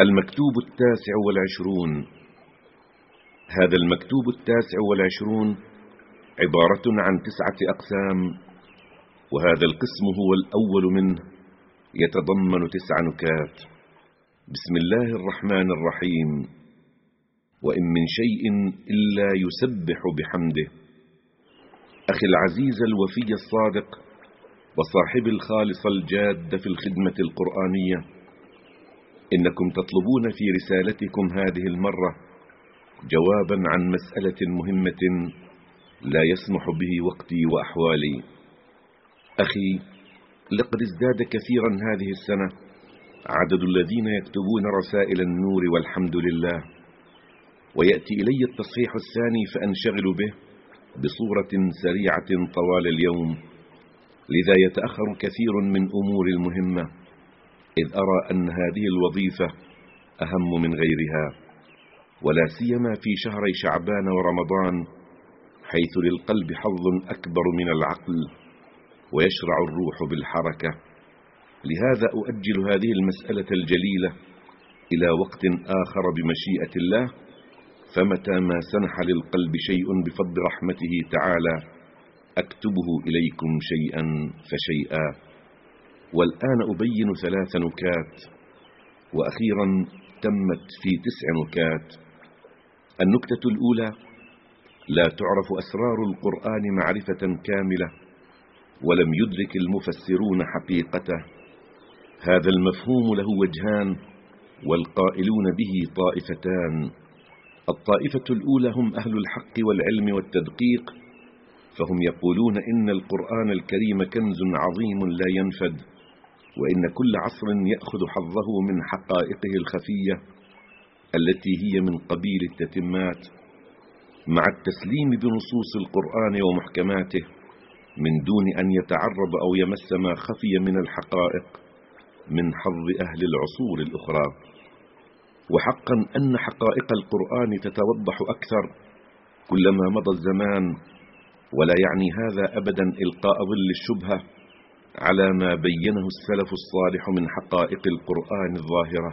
المكتوب التاسع والعشرون. هذا المكتوب التاسع والعشرون عبارة عن تسعة أقسام وهذا القسم هو الأول منه يتضمن تسع نكات. بسم الله الرحمن الرحيم. وإن من شيء إلا يسبح بحمده. أخي العزيز الوفي الصادق وصاحب الخالص الجاد في الخدمة القرآنية إنكم تطلبون في رسالتكم هذه المرة جوابا عن مسألة مهمة لا يسمح به وقتي وأحوالي. أخي لقد ازداد كثيرا هذه السنة عدد الذين يكتبون رسائل النور والحمد لله ويأتي إلي التصحيح الثاني فأنشغل به بصورة سريعة طوال اليوم لذا يتأخر كثير من أمور المهمة. إذ أرى أن هذه الوظيفة أهم من غيرها ولا سيما في شهري شعبان ورمضان حيث للقلب حظ أكبر من العقل ويشرع الروح بالحركة. لهذا أؤجل هذه المسألة الجليلة إلى وقت آخر بمشيئة الله فمتى ما سنح للقلب شيء بفضل رحمته تعالى أكتبه إليكم شيئا فشيئا. والآن أبين ثلاث نكات وأخيرا تمت في تسع نكات. النكتة الأولى لا تعرف أسرار القرآن معرفة كاملة ولم يدرك المفسرون حقيقته. هذا المفهوم له وجهان والقائلون به طائفتان. الطائفة الأولى هم أهل الحق والعلم والتدقيق فهم يقولون إن القرآن الكريم كنز عظيم لا ينفد. وإن كل عصر يأخذ حظه من حقائقه الخفية التي هي من قبيل التتمات مع التسليم بنصوص القرآن ومحكماته من دون أن يتعرض أو يمس ما خفي من الحقائق من حظ أهل العصور الأخرى. وحقا أن حقائق القرآن تتوضح أكثر كلما مضى الزمان ولا يعني هذا أبدا إلقاء ظل الشبهة. على ما بينه السلف الصالح من حقائق القرآن الظاهرة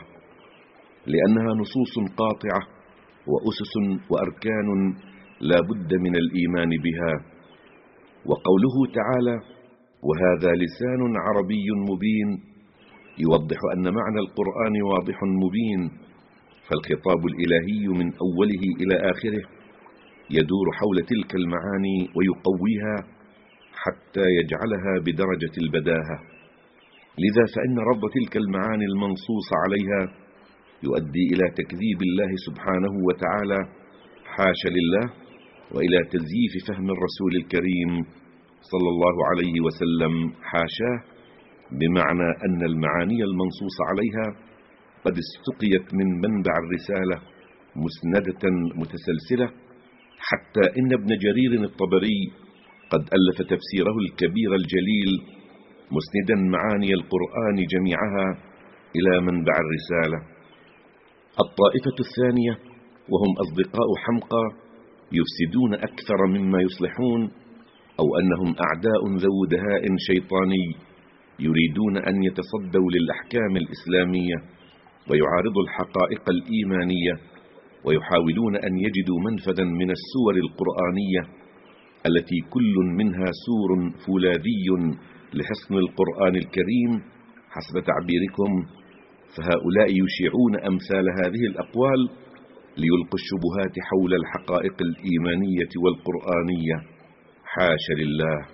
لأنها نصوص قاطعة وأسس وأركان لا بد من الإيمان بها. وقوله تعالى وهذا لسان عربي مبين يوضح أن معنى القرآن واضح مبين فالخطاب الإلهي من أوله إلى آخره يدور حول تلك المعاني ويقويها حتى يجعلها بدرجة البداهة. لذا فإن رب تلك المعاني المنصوص عليها يؤدي إلى تكذيب الله سبحانه وتعالى حاش لله وإلى تزييف فهم الرسول الكريم صلى الله عليه وسلم حاشاه بمعنى أن المعاني المنصوص عليها قد استقيت من منبع الرسالة مسندة متسلسلة حتى إن ابن جرير الطبري قد ألف تفسيره الكبير الجليل مسندا معاني القرآن جميعها إلى منبع الرسالة. الطائفة الثانية وهم أصدقاء حمقى يفسدون أكثر مما يصلحون أو أنهم أعداء ذو دهاء شيطاني يريدون أن يتصدوا للأحكام الإسلامية ويعارضوا الحقائق الإيمانية ويحاولون أن يجدوا منفذا من السور القرآنية التي كل منها سور فولاذي لحصن القرآن الكريم. حسب تعبيركم فهؤلاء يشيعون أمثال هذه الأقوال ليلقوا الشبهات حول الحقائق الإيمانية والقرآنية. حاش لله.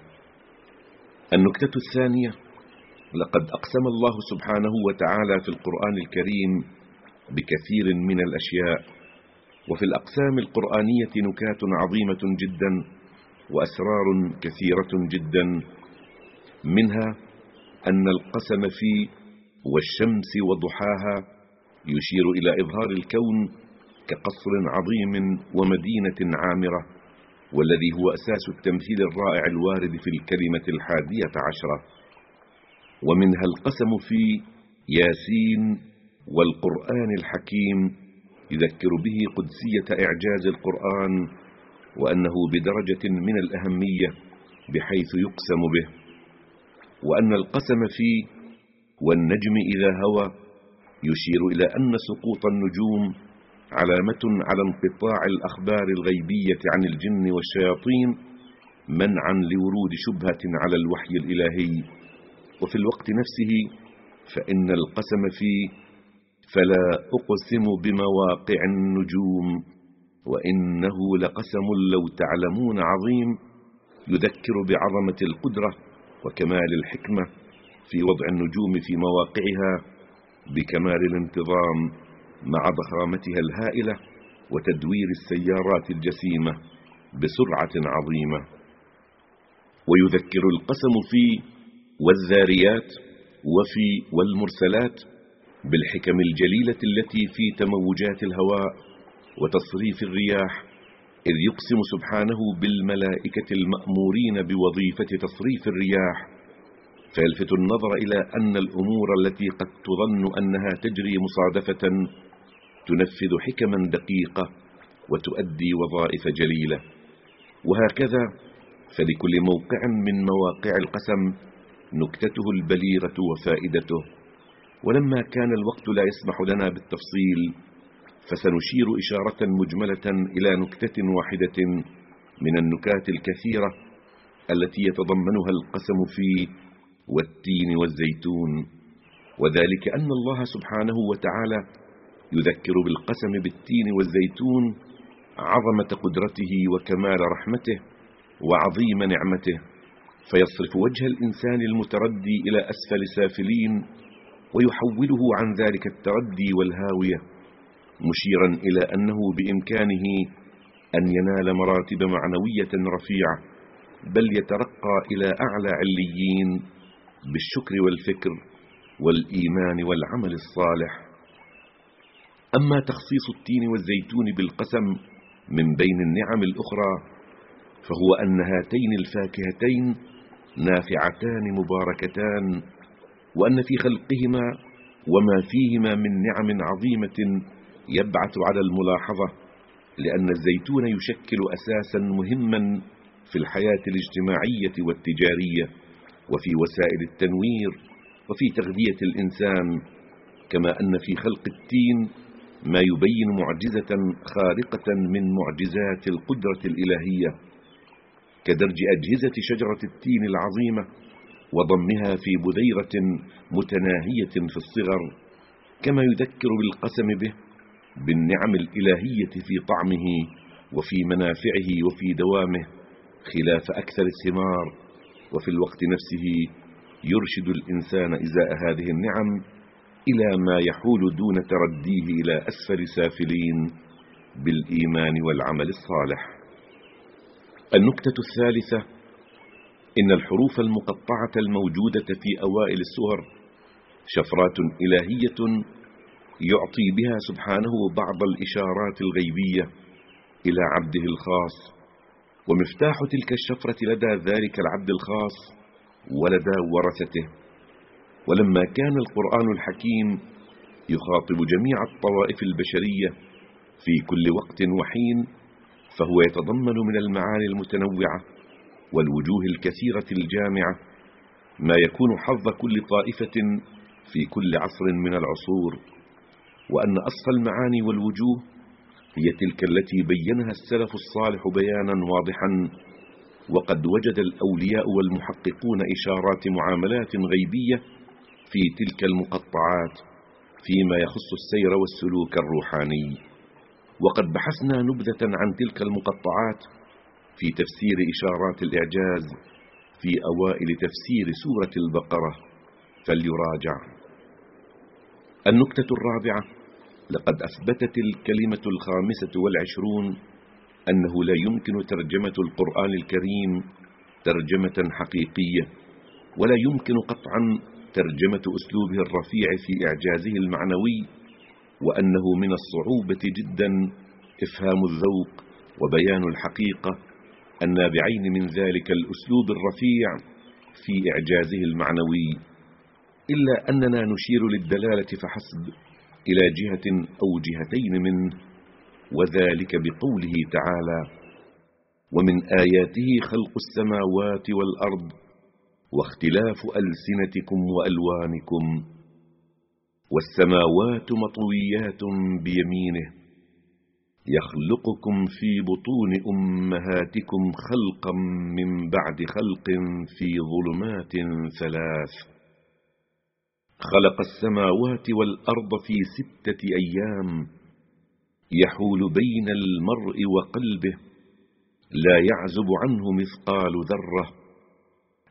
النكتة الثانية لقد أقسم الله سبحانه وتعالى في القرآن الكريم بكثير من الأشياء وفي الأقسام القرآنية نكات عظيمة جدا. وأسرار كثيرة جدا منها أن القسم في والشمس وضحاها يشير إلى إظهار الكون كقصر عظيم ومدينة عامرة والذي هو أساس التمثيل الرائع الوارد في الكلمة الحادية عشرة. ومنها القسم في ياسين والقرآن الحكيم يذكر به قدسية إعجاز القرآن وأنه بدرجة من الأهمية بحيث يقسم به وأن القسم فيه والنجم إذا هوى يشير إلى أن سقوط النجوم علامة على انقطاع الأخبار الغيبية عن الجن والشياطين منعا لورود شبهة على الوحي الإلهي. وفي الوقت نفسه فإن القسم فيه فلا أقسم بمواقع النجوم. وإنه لقسم لو تعلمون عظيم يذكر بعظمة القدرة وكمال الحكمة في وضع النجوم في مواقعها بكمال الانتظام مع ضخامتها الهائلة وتدوير السيارات الجسيمة بسرعة عظيمة. ويذكر القسم في والذاريات وفي والمرسلات بالحكم الجليلة التي في تموجات الهواء وتصريف الرياح إذ يقسم سبحانه بالملائكة المأمورين بوظيفة تصريف الرياح. فيلفت النظر إلى أن الأمور التي قد تظن أنها تجري مصادفة تنفذ حكما دقيقة وتؤدي وظائف جليلة. وهكذا فلكل موقع من مواقع القسم نكتته البليغة وفائدته. ولما كان الوقت لا يسمح لنا بالتفصيل فسنشير إشارة مجملة إلى نكتة واحدة من النكات الكثيرة التي يتضمنها القسم في والتين والزيتون. وذلك أن الله سبحانه وتعالى يذكر بالقسم بالتين والزيتون عظمة قدرته وكمال رحمته وعظيم نعمته فيصرف وجه الإنسان المتردي إلى أسفل سافلين ويحوله عن ذلك التردي والهاوية. مشيرا إلى أنه بإمكانه أن ينال مراتب معنوية رفيعة بل يترقى إلى أعلى عليين بالشكر والفكر والإيمان والعمل الصالح. أما تخصيص التين والزيتون بالقسم من بين النعم الأخرى فهو أن هاتين الفاكهتين نافعتان مباركتان وأن في خلقهما وما فيهما من نعم عظيمة يبعث على الملاحظة لأن الزيتون يشكل أساسا مهما في الحياة الاجتماعية والتجارية وفي وسائل التنوير وفي تغذية الإنسان كما أن في خلق التين ما يبين معجزة خارقة من معجزات القدرة الإلهية كدرج أجهزة شجرة التين العظيمة وضمها في بذيرة متناهية في الصغر كما يذكر بالقسم به بالنعم الإلهية في طعمه وفي منافعه وفي دوامه خلاف أكثر الثمار وفي الوقت نفسه يرشد الإنسان إزاء هذه النعم إلى ما يحول دون ترديه إلى أسفل سافلين بالإيمان والعمل الصالح. النكتة الثالثة إن الحروف المقطعة الموجودة في أوائل السور شفرات إلهية يعطي بها سبحانه بعض الإشارات الغيبية إلى عبده الخاص. ومفتاح تلك الشفرة لدى ذلك العبد الخاص ولدى ورثته. ولما كان القرآن الحكيم يخاطب جميع الطوائف البشرية في كل وقت وحين فهو يتضمن من المعاني المتنوعة والوجوه الكثيرة الجامعة ما يكون حظ كل طائفة في كل عصر من العصور. وأن أصفى المعاني والوجوه هي تلك التي بينها السلف الصالح بيانا واضحا وقد وجد الأولياء والمحققون إشارات معاملات غيبية في تلك المقطعات فيما يخص السير والسلوك الروحاني. وقد بحثنا نبذة عن تلك المقطعات في تفسير إشارات الإعجاز في أوائل تفسير سورة البقرة. فليراجع. النكتة الرابعة لقد أثبتت الكلمة الخامسة والعشرون أنه لا يمكن ترجمة القرآن الكريم ترجمة حقيقية ولا يمكن قطعا ترجمة أسلوبه الرفيع في إعجازه المعنوي وأنه من الصعوبة جدا إفهام الذوق وبيان الحقيقة النابعين من ذلك الأسلوب الرفيع في إعجازه المعنوي. إلا أننا نشير للدلالة فحسب إلى جهة أو جهتين منه وذلك بقوله تعالى ومن آياته خلق السماوات والأرض واختلاف ألسنتكم وألوانكم والسماوات مطويات بيمينه يخلقكم في بطون أمهاتكم خلقا من بعد خلق في ظلمات ثلاث خلق السماوات والأرض في ستة أيام يحول بين المرء وقلبه لا يعزب عنه مثقال ذرة.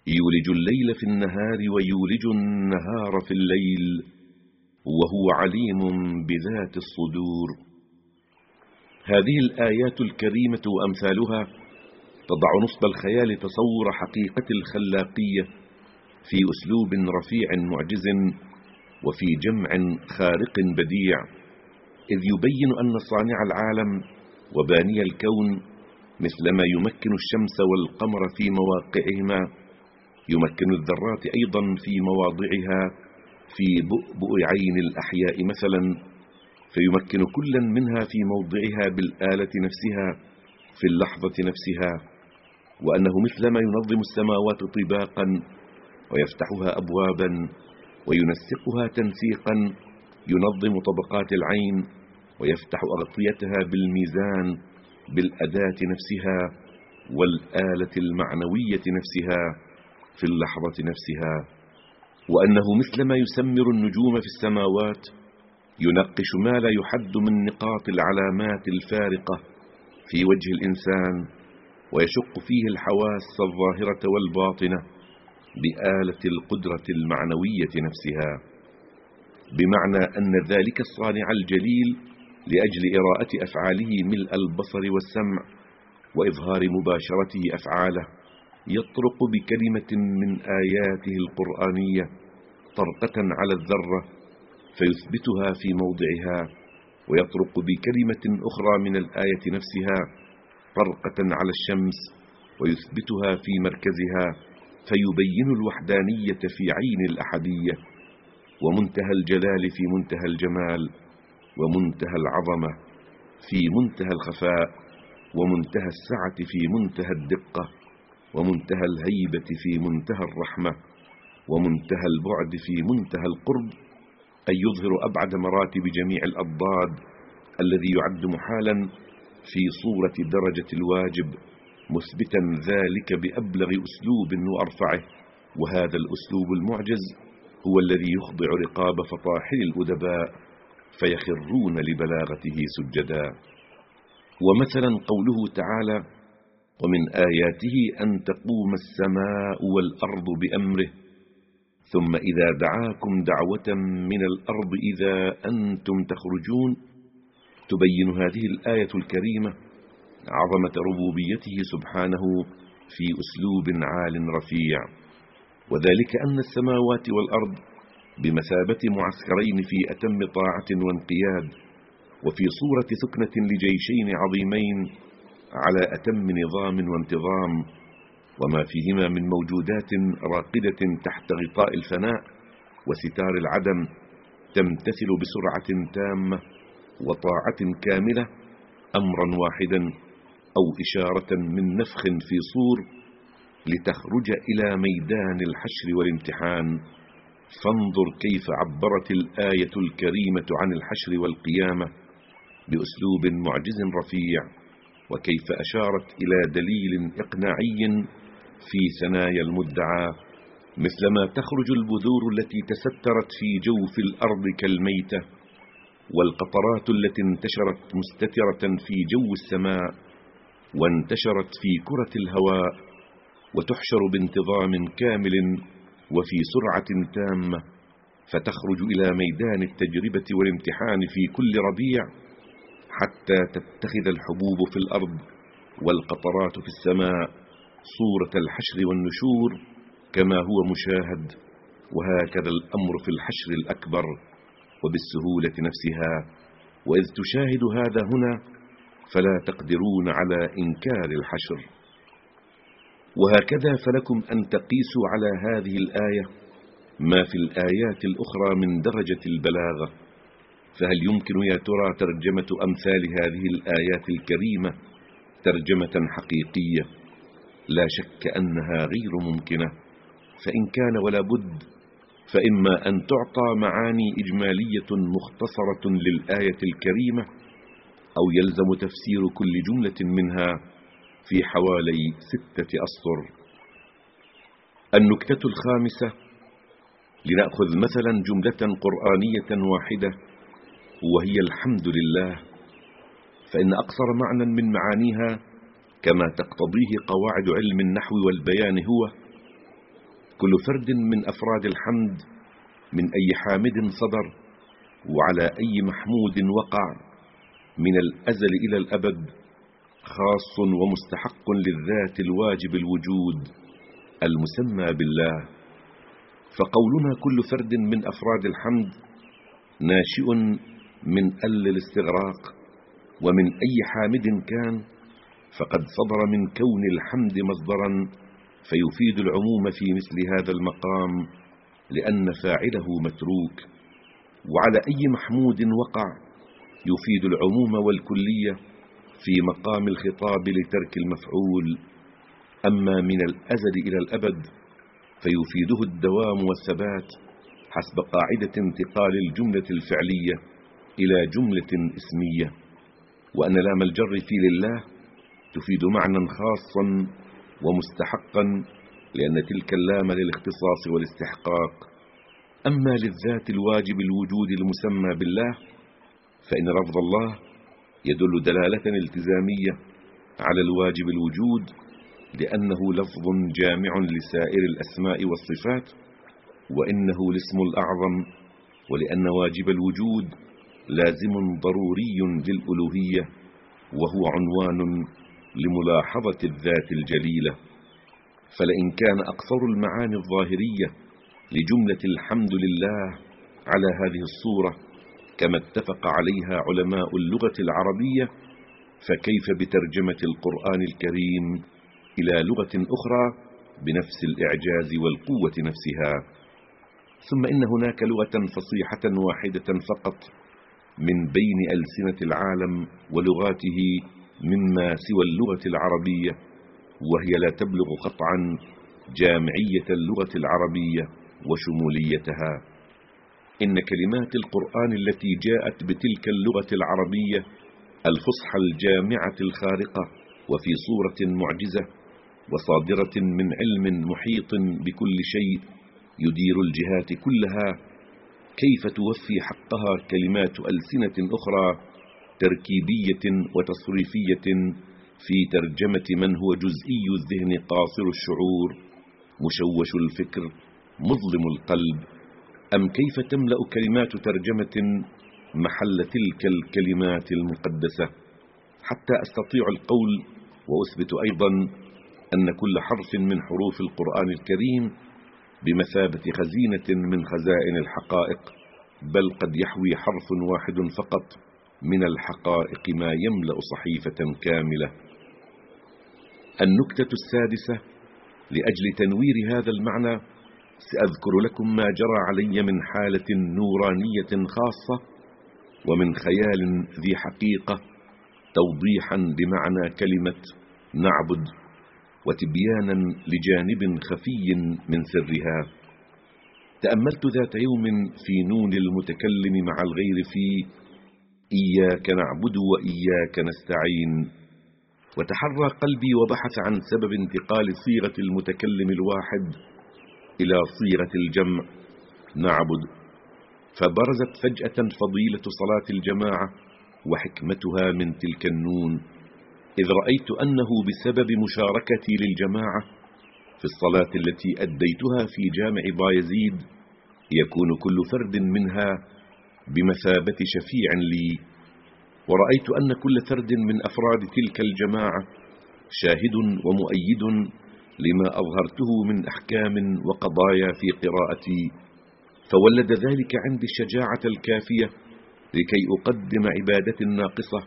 يولج الليل في النهار ويولج النهار في الليل وهو عليم بذات الصدور. هذه الآيات الكريمة وأمثالها تضع نصب الخيال تصور حقيقة الخلاقية. في أسلوب رفيع معجز وفي جمع خارق بديع إذ يبين أن صانع العالم وباني الكون مثلما يمكن الشمس والقمر في مواقعهما يمكن الذرات أيضا في مواضعها في بؤبؤ عين الأحياء مثلا فيمكن كلا منها في موضعها بالآلة نفسها في اللحظة نفسها وأنه مثلما ينظم السماوات طباقا ويفتحها أبوابا وينسقها تنسيقا ينظم طبقات العين ويفتح أغطيتها بالميزان بالأداة نفسها والآلة المعنوية نفسها في اللحظة نفسها. وأنه مثلما يسمر النجوم في السماوات ينقش ما لا يحد من نقاط العلامات الفارقة في وجه الإنسان ويشق فيه الحواس الظاهرة والباطنة. بآلة القدرة المعنوية نفسها بمعنى أن ذلك الصانع الجليل لأجل إراءة أفعاله ملء البصر والسمع وإظهار مباشرته أفعاله يطرق بكلمة من آياته القرآنية طرقة على الذرة فيثبتها في موضعها ويطرق بكلمة أخرى من الآية نفسها طرقة على الشمس ويثبتها في مركزها فيبين الوحدانية في عين الأحدية ومنتهى الجلال في منتهى الجمال ومنتهى العظمة في منتهى الخفاء ومنتهى السعة في منتهى الدقة ومنتهى الهيبة في منتهى الرحمة ومنتهى البعد في منتهى القرب أن يظهر أبعد مراتب جميع الأضداد الذي يعد محالا في صورة درجة الواجب مثبتا ذلك بأبلغ أسلوب وأرفعه. وهذا الأسلوب المعجز هو الذي يخضع رقاب فطاحل الأدباء فيخرون لبلاغته سجدا. ومثلا قوله تعالى ومن آياته أن تقوم السماء والأرض بأمره ثم إذا دعاكم دعوة من الأرض إذا أنتم تخرجون. تبين هذه الآية الكريمة عظمة ربوبيته سبحانه في أسلوب عال رفيع. وذلك أن السماوات والأرض بمثابة معسكرين في أتم طاعة وانقياد وفي صورة سكنة لجيشين عظيمين على أتم نظام وانتظام. وما فيهما من موجودات راقدة تحت غطاء الفناء وستار العدم تمتثل بسرعة تامة وطاعة كاملة أمرا واحدا. أو إشارة من نفخ في صور لتخرج إلى ميدان الحشر والامتحان. فانظر كيف عبرت الآية الكريمة عن الحشر والقيامة بأسلوب معجز رفيع وكيف أشارت إلى دليل إقناعي في ثنايا المدعى مثلما تخرج البذور التي تسترت في جوف الأرض كالميتة والقطرات التي انتشرت مستترة في جو السماء. وانتشرت في كرة الهواء وتحشر بانتظام كامل وفي سرعة تامة فتخرج إلى ميدان التجربة والامتحان في كل ربيع حتى تتخذ الحبوب في الأرض والقطرات في السماء صورة الحشر والنشور كما هو مشاهد وهكذا الأمر في الحشر الأكبر وبالسهولة نفسها. وإذ تشاهد هذا هنا فلا تقدرون على إنكار الحشر. وهكذا فلكم أن تقيسوا على هذه الآية ما في الآيات الأخرى من درجة البلاغة. فهل يمكن يا ترى ترجمة أمثال هذه الآيات الكريمة ترجمة حقيقية؟ لا شك أنها غير ممكنة. فإن كان ولا بد فإما أن تعطى معاني إجمالية مختصرة للآية الكريمة أو يلزم تفسير كل جملة منها في حوالي ستة أسطر. النكتة الخامسة لنأخذ مثلا جملة قرآنية واحدة وهي الحمد لله. فإن أقصر معنى من معانيها كما تقتضيه قواعد علم النحو والبيان هو كل فرد من أفراد الحمد من أي حامد صدر وعلى أي محمود وقع. من الأزل إلى الأبد خاص ومستحق للذات الواجب الوجود المسمى بالله. فقولنا كل فرد من أفراد الحمد ناشئ من أل الاستغراق ومن أي حامد كان فقد صدر من كون الحمد مصدرا فيفيد العموم في مثل هذا المقام لأن فاعله متروك. وعلى أي محمود وقع يفيد العموم والكلية في مقام الخطاب لترك المفعول. أما من الأزل إلى الأبد فيفيده الدوام والثبات حسب قاعدة انتقال الجملة الفعلية إلى جملة اسمية. وأن لام الجر في لله تفيد معنى خاصا ومستحقا لأن تلك اللام للاختصاص والاستحقاق. أما للذات الواجب الوجود المسمى بالله فإن رفض الله يدل دلالة التزامية على الواجب الوجود لأنه لفظ جامع لسائر الأسماء والصفات وإنه الاسم الأعظم ولأن واجب الوجود لازم ضروري للألوهية وهو عنوان لملاحظة الذات الجليلة. فلئن كان أقصر المعاني الظاهرية لجملة الحمد لله على هذه الصورة كما اتفق عليها علماء اللغة العربية فكيف بترجمة القرآن الكريم إلى لغة أخرى بنفس الإعجاز والقوة نفسها؟ ثم إن هناك لغة فصيحة واحدة فقط من بين ألسنة العالم ولغاته مما سوى اللغة العربية وهي لا تبلغ قطعا جامعية اللغة العربية وشموليتها. إن كلمات القرآن التي جاءت بتلك اللغة العربية الفصحى الجامعة الخارقة وفي صورة معجزة وصادرة من علم محيط بكل شيء يدير الجهات كلها كيف توفي حقها كلمات ألسنة أخرى تركيبية وتصريفية في ترجمة من هو جزئي الذهن قاصر الشعور مشوش الفكر مظلم القلب أم كيف تملأ كلمات ترجمة محل تلك الكلمات المقدسة؟ حتى أستطيع القول وأثبت أيضا أن كل حرف من حروف القرآن الكريم بمثابة خزينة من خزائن الحقائق بل قد يحوي حرف واحد فقط من الحقائق ما يملأ صحيفة كاملة. النكتة السادسة لأجل تنوير هذا المعنى سأذكر لكم ما جرى علي من حالة نورانية خاصة ومن خيال ذي حقيقة توضيحا لمعنى كلمة نعبد وتبيانا لجانب خفي من سرها. تأملت ذات يوم في نون المتكلم مع الغير في إياك نعبد وإياك نستعين. وتحرى قلبي وبحث عن سبب انتقال صيغة المتكلم الواحد إلى صيغة الجمع. نعبد. فبرزت فجأة فضيلة صلاة الجماعة وحكمتها من تلك النون. إذ رأيت أنه بسبب مشاركتي للجماعة في الصلاة التي أديتها في جامع بايزيد يكون كل فرد منها بمثابة شفيع لي. ورأيت أن كل فرد من أفراد تلك الجماعة شاهد ومؤيد لما أظهرته من أحكام وقضايا في قراءتي فولد ذلك عندي الشجاعة الكافية لكي أقدم عبادة ناقصة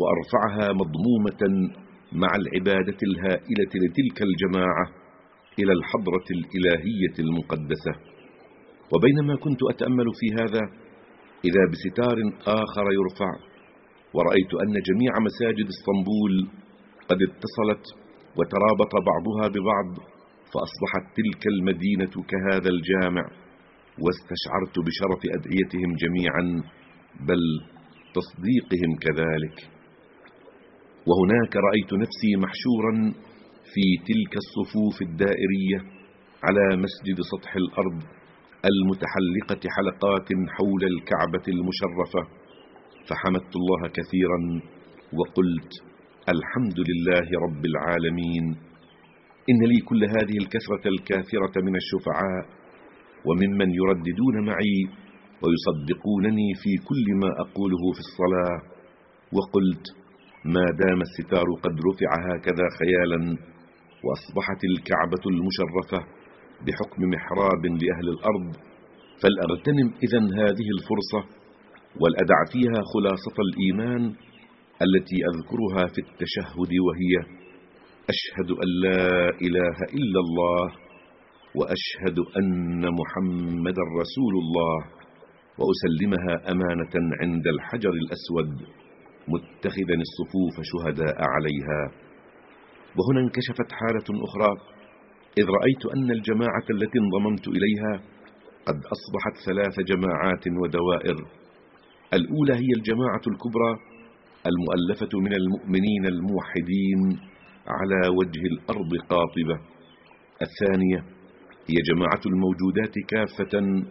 وأرفعها مضمومة مع العبادة الهائلة لتلك الجماعة إلى الحضرة الإلهية المقدسة. وبينما كنت أتأمل في هذا إذا بستار آخر يرفع ورأيت أن جميع مساجد إسطنبول قد اتصلت وترابط بعضها ببعض فأصبحت تلك المدينة كهذا الجامع واستشعرت بشرف أدعيتهم جميعا بل تصديقهم كذلك. وهناك رأيت نفسي محشورا في تلك الصفوف الدائرية على مسجد سطح الأرض المتحلقة حلقات حول الكعبة المشرفة فحمدت الله كثيرا وقلت الحمد لله رب العالمين. إن لي كل هذه الكثرة الكاثرة من الشفعاء وممن يرددون معي ويصدقونني في كل ما أقوله في الصلاة. وقلت ما دام الستار قد رفع هكذا خيالا وأصبحت الكعبة المشرفة بحكم محراب لأهل الأرض فلأغتنم إذن هذه الفرصة والأدع فيها خلاصة الإيمان التي أذكرها في التشهد وهي أشهد أن لا إله إلا الله وأشهد أن محمد رسول الله وأسلمها أمانة عند الحجر الأسود متخذا الصفوف شهداء عليها. وهنا انكشفت حالة أخرى. إذ رأيت أن الجماعة التي انضممت إليها قد أصبحت ثلاث جماعات ودوائر. الأولى هي الجماعة الكبرى المؤلفة من المؤمنين الموحدين على وجه الأرض قاطبة. الثانية هي جماعة الموجودات كافة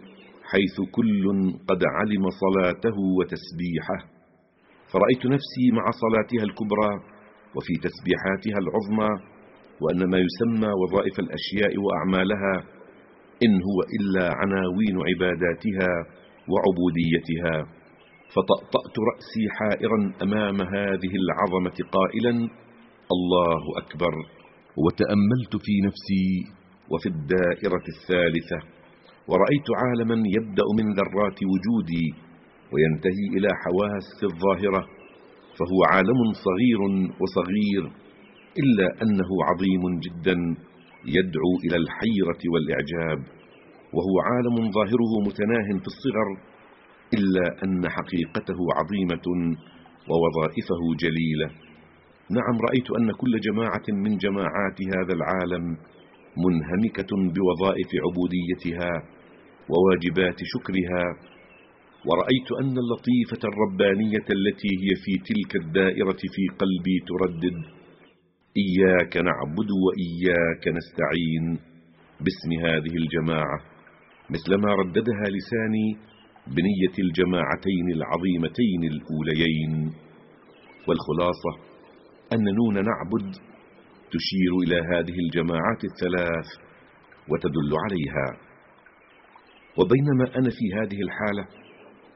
حيث كل قد علم صلاته وتسبيحه. فرأيت نفسي مع صلاتها الكبرى وفي تسبيحاتها العظمى وأن ما يسمى وظائف الأشياء وأعمالها إن هو إلا عناوين عباداتها وعبوديتها. فطأطأت رأسي حائرا أمام هذه العظمة قائلا الله أكبر. وتأملت في نفسي وفي الدائرة الثالثة ورأيت عالما يبدأ من ذرات وجودي وينتهي إلى حواس الظاهرة فهو عالم صغير وصغير إلا أنه عظيم جدا يدعو إلى الحيرة والإعجاب وهو عالم ظاهره متناه في الصغر إلا أن حقيقته عظيمة ووظائفه جليلة. نعم رأيت أن كل جماعة من جماعات هذا العالم منهمكة بوظائف عبوديتها وواجبات شكرها ورأيت أن اللطيفة الربانية التي هي في تلك الدائرة في قلبي تردد إياك نعبد وإياك نستعين. باسم هذه الجماعة مثلما رددها لساني بنية الجماعتين العظيمتين الأوليين. والخلاصة أن نون نعبد تشير إلى هذه الجماعات الثلاث وتدل عليها. وبينما أنا في هذه الحالة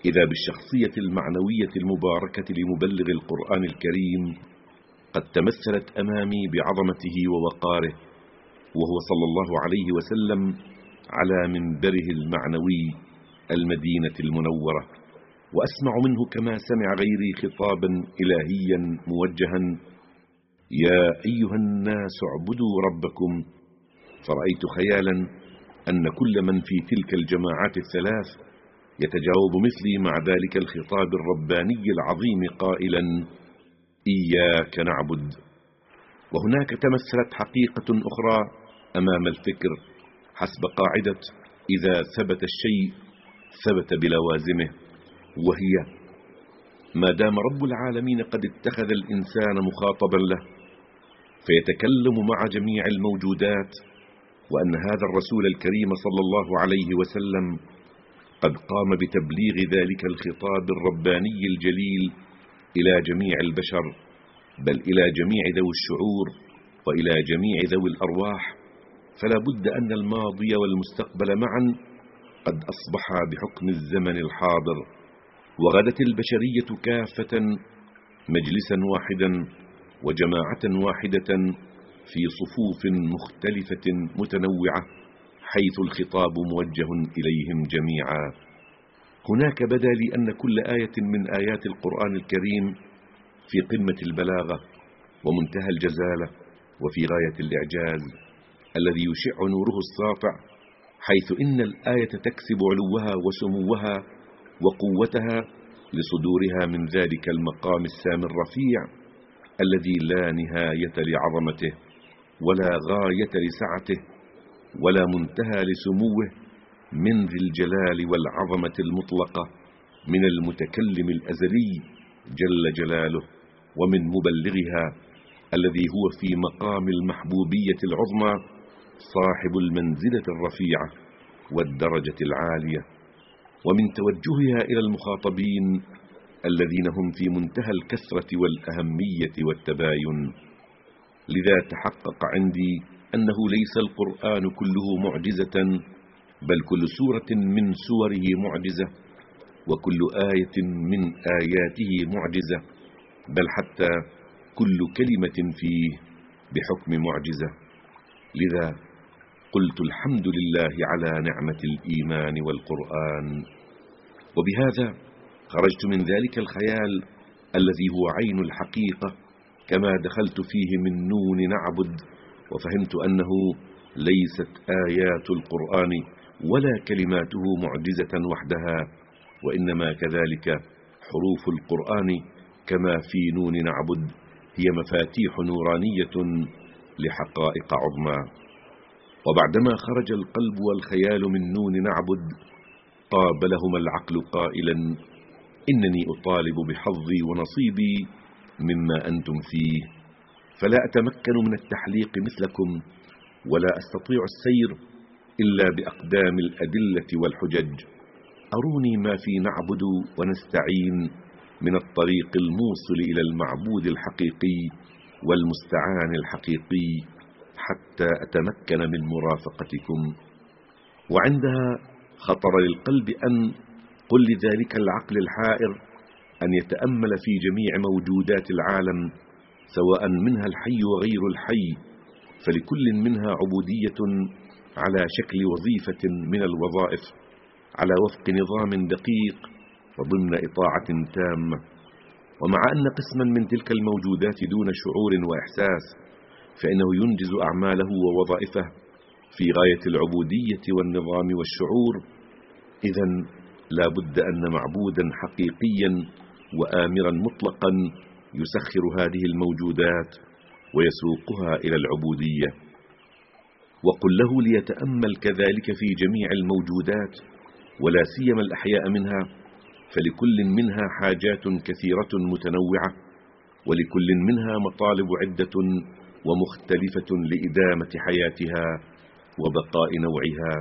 إذا بالشخصية المعنوية المباركة لمبلغ القرآن الكريم قد تمثلت أمامي بعظمته ووقاره وهو صلى الله عليه وسلم على منبره المعنوي. المدينة المنورة وأسمع منه كما سمع غيري خطابا إلهيا موجها يا أيها الناس اعبدوا ربكم فرأيت خيالا أن كل من في تلك الجماعات الثلاث يتجاوب مثلي مع ذلك الخطاب الرباني العظيم قائلا إياك نعبد وهناك تمثلت حقيقة أخرى أمام الفكر حسب قاعدة إذا ثبت الشيء ثبت بلوازمه وهي ما دام رب العالمين قد اتخذ الإنسان مخاطبا له فيتكلم مع جميع الموجودات وأن هذا الرسول الكريم صلى الله عليه وسلم قد قام بتبليغ ذلك الخطاب الرباني الجليل إلى جميع البشر بل إلى جميع ذوي الشعور وإلى جميع ذوي الأرواح فلا بد أن الماضي والمستقبل معا قد أصبحا بحكم الزمن الحاضر وغدت البشرية كافة مجلسا واحدا وجماعة واحدة في صفوف مختلفة متنوعة حيث الخطاب موجه إليهم جميعا. هناك بدا لي أن كل آية من آيات القرآن الكريم في قمة البلاغة ومنتهى الجزالة وفي غاية الإعجاز الذي يشع نوره الساطع حيث إن الآية تكسب علوها وسموها وقوتها لصدورها من ذلك المقام السامي الرفيع الذي لا نهاية لعظمته ولا غاية لسعته ولا منتهى لسموه من ذي الجلال والعظمة المطلقة من المتكلم الأزلي جل جلاله ومن مبلغها الذي هو في مقام المحبوبية العظمى صاحب المنزلة الرفيعة والدرجة العالية ومن توجهها إلى المخاطبين الذين هم في منتهى الكثرة والأهمية والتباين. لذا تحقق عندي أنه ليس القرآن كله معجزة بل كل سورة من سوره معجزة وكل آية من آياته معجزة بل حتى كل كلمة فيه بحكم معجزة. لذا قلت الحمد لله على نعمة الإيمان والقرآن. وبهذا خرجت من ذلك الخيال الذي هو عين الحقيقة كما دخلت فيه من نون نعبد وفهمت أنه ليست آيات القرآن ولا كلماته معجزة وحدها وإنما كذلك حروف القرآن كما في نون نعبد هي مفاتيح نورانية لحقائق عظمى. وبعدما خرج القلب والخيال من نون نعبد قابلهما العقل قائلا إنني أطالب بحظي ونصيبي مما أنتم فيه. فلا أتمكن من التحليق مثلكم ولا أستطيع السير إلا بأقدام الأدلة والحجج. أروني ما في نعبد ونستعين من الطريق الموصل إلى المعبود الحقيقي والمستعان الحقيقي. حتى أتمكن من مرافقتكم. وعندها خطر للقلب أن قل لذلك العقل الحائر أن يتأمل في جميع موجودات العالم سواء منها الحي وغير الحي. فلكل منها عبودية على شكل وظيفة من الوظائف على وفق نظام دقيق وضمن إطاعة تامة. ومع أن قسما من تلك الموجودات دون شعور وإحساس فإنه ينجز أعماله ووظائفه في غاية العبودية والنظام والشعور. إذا لا بد أن معبودا حقيقيا وآمرا مطلقا يسخر هذه الموجودات ويسوقها إلى العبودية. وقل له ليتأمل كذلك في جميع الموجودات ولا سيما الأحياء منها فلكل منها حاجات كثيرة متنوعة ولكل منها مطالب عدة ومختلفة لإدامة حياتها وبقاء نوعها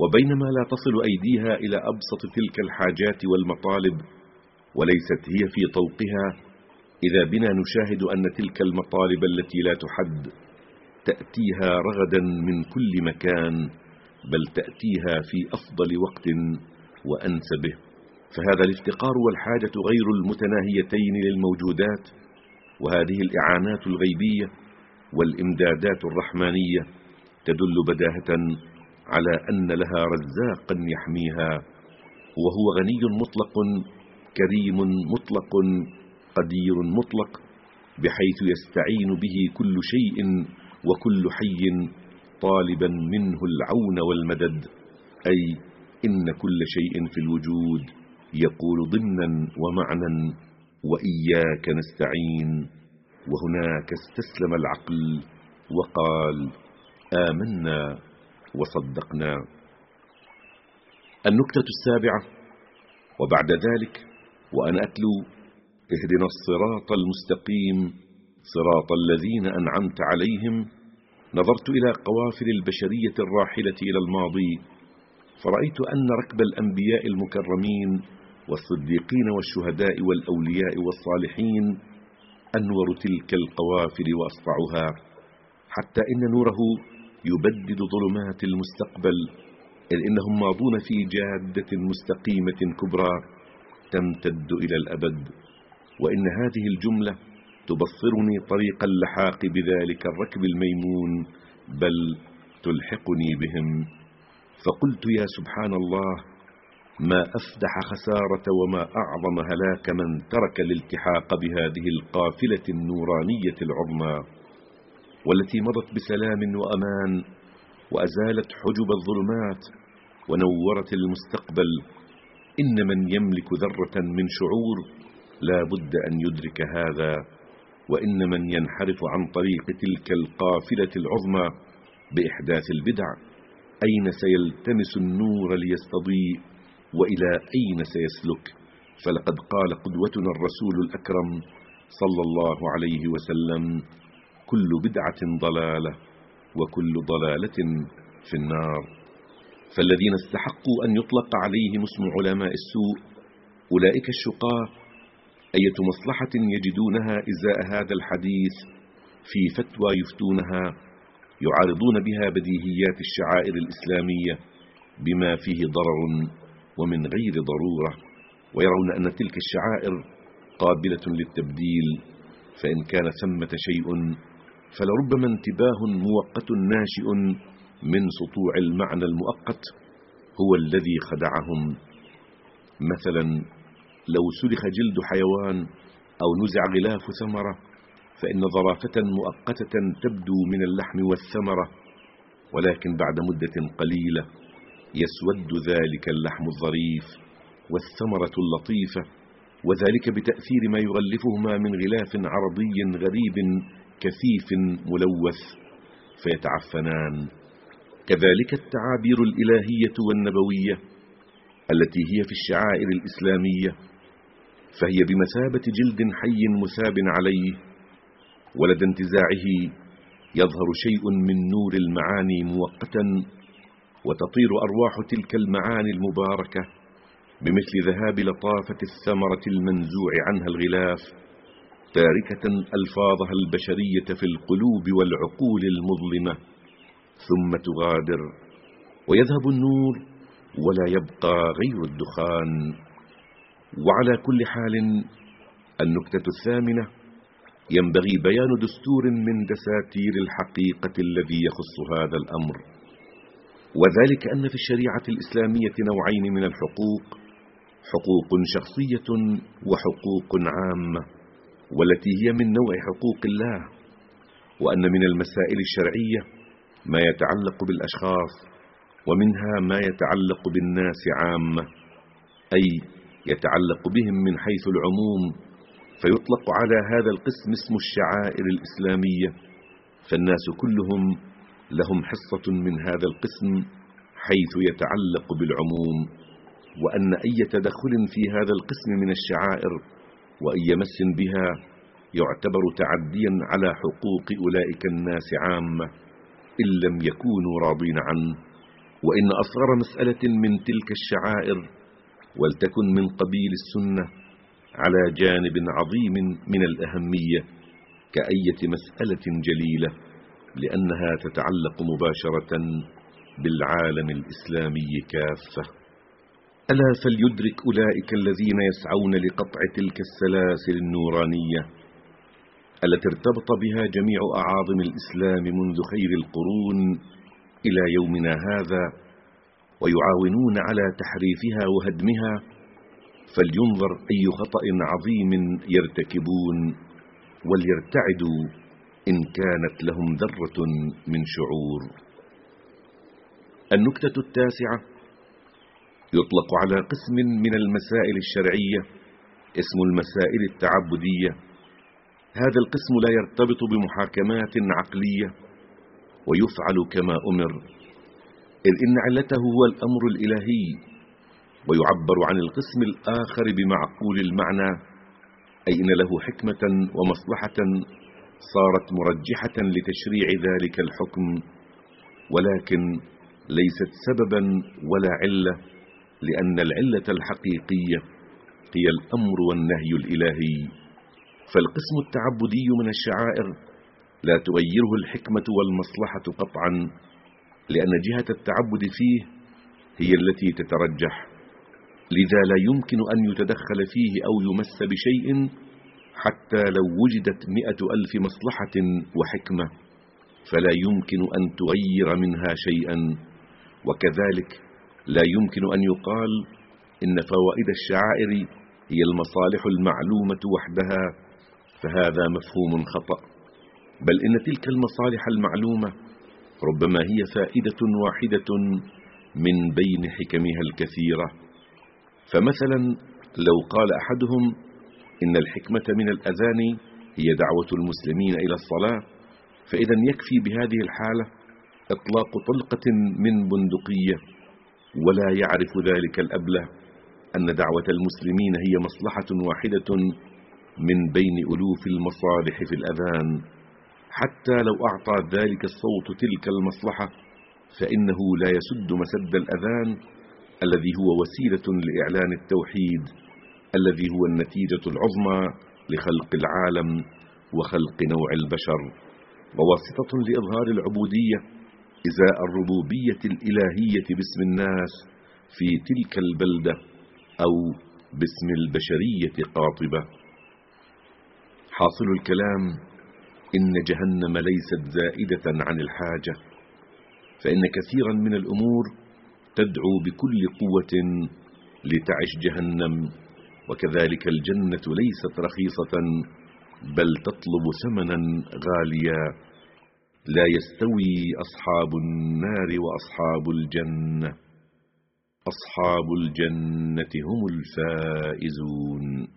وبينما لا تصل أيديها إلى أبسط تلك الحاجات والمطالب وليست هي في طوقها إذا بنا نشاهد أن تلك المطالب التي لا تحد تأتيها رغدا من كل مكان بل تأتيها في أفضل وقت وأنسبه فهذا الافتقار والحاجة غير المتناهيتين للموجودات وهذه الإعانات الغيبية والإمدادات الرحمانية تدل بداهة على أن لها رزاقا يحميها وهو غني مطلق كريم مطلق قدير مطلق بحيث يستعين به كل شيء وكل حي طالبا منه العون والمدد. أي إن كل شيء في الوجود يقول ضمنا ومعنى وإياك نستعين. وهناك استسلم العقل وقال آمنا وصدقنا. النكتة السابعة وبعد ذلك وأنا أتلو اهدنا الصراط المستقيم صراط الذين أنعمت عليهم. نظرت إلى قوافل البشرية الراحلة إلى الماضي فرأيت أن ركب الأنبياء المكرمين والصديقين والشهداء والأولياء والصالحين أنور تلك القوافل وأسطعها حتى إن نوره يبدد ظلمات المستقبل إذ إنهم ماضون في جادة مستقيمة كبرى تمتد إلى الأبد. وإن هذه الجملة تبصرني طريق اللحاق بذلك الركب الميمون بل تلحقني بهم. فقلت يا سبحان الله ما أفدح خسارة وما أعظم هلاك من ترك الالتحاق بهذه القافلة النورانية العظمى والتي مضت بسلام وأمان وأزالت حجب الظلمات ونورت المستقبل. إن من يملك ذرة من شعور لا بد أن يدرك هذا وإن من ينحرف عن طريق تلك القافلة العظمى بإحداث البدع. أين سيلتمس النور ليستضيء؟ وإلى أين سيسلك؟ فلقد قال قدوتنا الرسول الأكرم صلى الله عليه وسلم كل بدعة ضلالة وكل ضلالة في النار. فالذين استحقوا أن يطلق عليهم اسم علماء السوء أولئك الشقاء أية مصلحة يجدونها إزاء هذا الحديث في فتوى يفتونها يعارضون بها بديهيات الشعائر الإسلامية بما فيه ضرر ومن غير ضرورة ويرون أن تلك الشعائر قابلة للتبديل فإن كان ثمة شيء فلربما انتباه مؤقت ناشئ من سطوع المعنى المؤقت هو الذي خدعهم. مثلا لو سلخ جلد حيوان أو نزع غلاف ثمرة فإن ظرافة مؤقتة تبدو من اللحم والثمرة ولكن بعد مدة قليلة يسود ذلك اللحم الظريف والثمرة اللطيفة وذلك بتأثير ما يغلفهما من غلاف عرضي غريب كثيف ملوث فيتعفنان. كذلك التعابير الإلهية والنبوية التي هي في الشعائر الإسلامية فهي بمثابة جلد حي مثاب عليه ولدى انتزاعه يظهر شيء من نور المعاني مؤقتا وتطير أرواح تلك المعاني المباركة بمثل ذهاب لطافة الثمرة المنزوع عنها الغلاف تاركة ألفاظها البشرية في القلوب والعقول المظلمة ثم تغادر ويذهب النور ولا يبقى غير الدخان. وعلى كل حال النكتة الثامنة ينبغي بيان دستور من دساتير الحقيقة الذي يخص هذا الأمر. وذلك أن في الشريعة الإسلامية نوعين من الحقوق حقوق شخصية وحقوق عامة والتي هي من نوع حقوق الله وأن من المسائل الشرعية ما يتعلق بالأشخاص ومنها ما يتعلق بالناس عامة أي يتعلق بهم من حيث العموم فيطلق على هذا القسم اسم الشعائر الإسلامية فالناس كلهم لهم حصة من هذا القسم حيث يتعلق بالعموم وأن أي تدخل في هذا القسم من الشعائر وأي مس بها يعتبر تعديا على حقوق أولئك الناس عامة إن لم يكونوا راضين عنه. وإن أصغر مسألة من تلك الشعائر ولتكن من قبيل السنة على جانب عظيم من الأهمية كأية مسألة جليلة. لأنها تتعلق مباشرة بالعالم الإسلامي كافة. ألا فليدرك أولئك الذين يسعون لقطع تلك السلاسل النورانية التي ارتبط بها جميع أعاظم الإسلام منذ خير القرون إلى يومنا هذا ويعاونون على تحريفها وهدمها فلينظر أي خطأ عظيم يرتكبون وليرتعدوا إن كانت لهم ذرة من شعور. النكتة التاسعة يطلق على قسم من المسائل الشرعية اسم المسائل التعبدية. هذا القسم لا يرتبط بمحاكمات عقلية ويفعل كما أمر إذ إن علته هو الأمر الإلهي ويعبر عن القسم الآخر بمعقول المعنى أي إن له حكمة ومصلحة صارت مرجحة لتشريع ذلك الحكم ولكن ليست سببا ولا علة لأن العلة الحقيقية هي الأمر والنهي الإلهي. فالقسم التعبدي من الشعائر لا تغيره الحكمة والمصلحة قطعا لأن جهة التعبد فيه هي التي تترجح. لذا لا يمكن أن يتدخل فيه أو يمس بشيء حتى لو وجدت مئة ألف مصلحة وحكمة فلا يمكن أن تغير منها شيئا. وكذلك لا يمكن أن يقال إن فوائد الشعائر هي المصالح المعلومة وحدها فهذا مفهوم خطأ. بل إن تلك المصالح المعلومة ربما هي فائدة واحدة من بين حكمها الكثيرة. فمثلا لو قال أحدهم إن الحكمة من الأذان هي دعوة المسلمين إلى الصلاة فإذا يكفي بهذه الحالة إطلاق طلقة من بندقية ولا يعرف ذلك الأبلة أن دعوة المسلمين هي مصلحة واحدة من بين ألوف المصالح في الأذان. حتى لو أعطى ذلك الصوت تلك المصلحة فإنه لا يسد مسد الأذان الذي هو وسيلة لإعلان التوحيد. الذي هو النتيجة العظمى لخلق العالم وخلق نوع البشر وواسطة لإظهار العبودية إزاء الربوبية الإلهية باسم الناس في تلك البلدة أو باسم البشرية قاطبة. حاصل الكلام إن جهنم ليست زائدة عن الحاجة فإن كثيرا من الأمور تدعو بكل قوة لتعش جهنم وكذلك الجنة ليست رخيصة بل تطلب ثمنا غاليا. لا يستوي أصحاب النار وأصحاب الجنة. أصحاب الجنة هم الفائزون.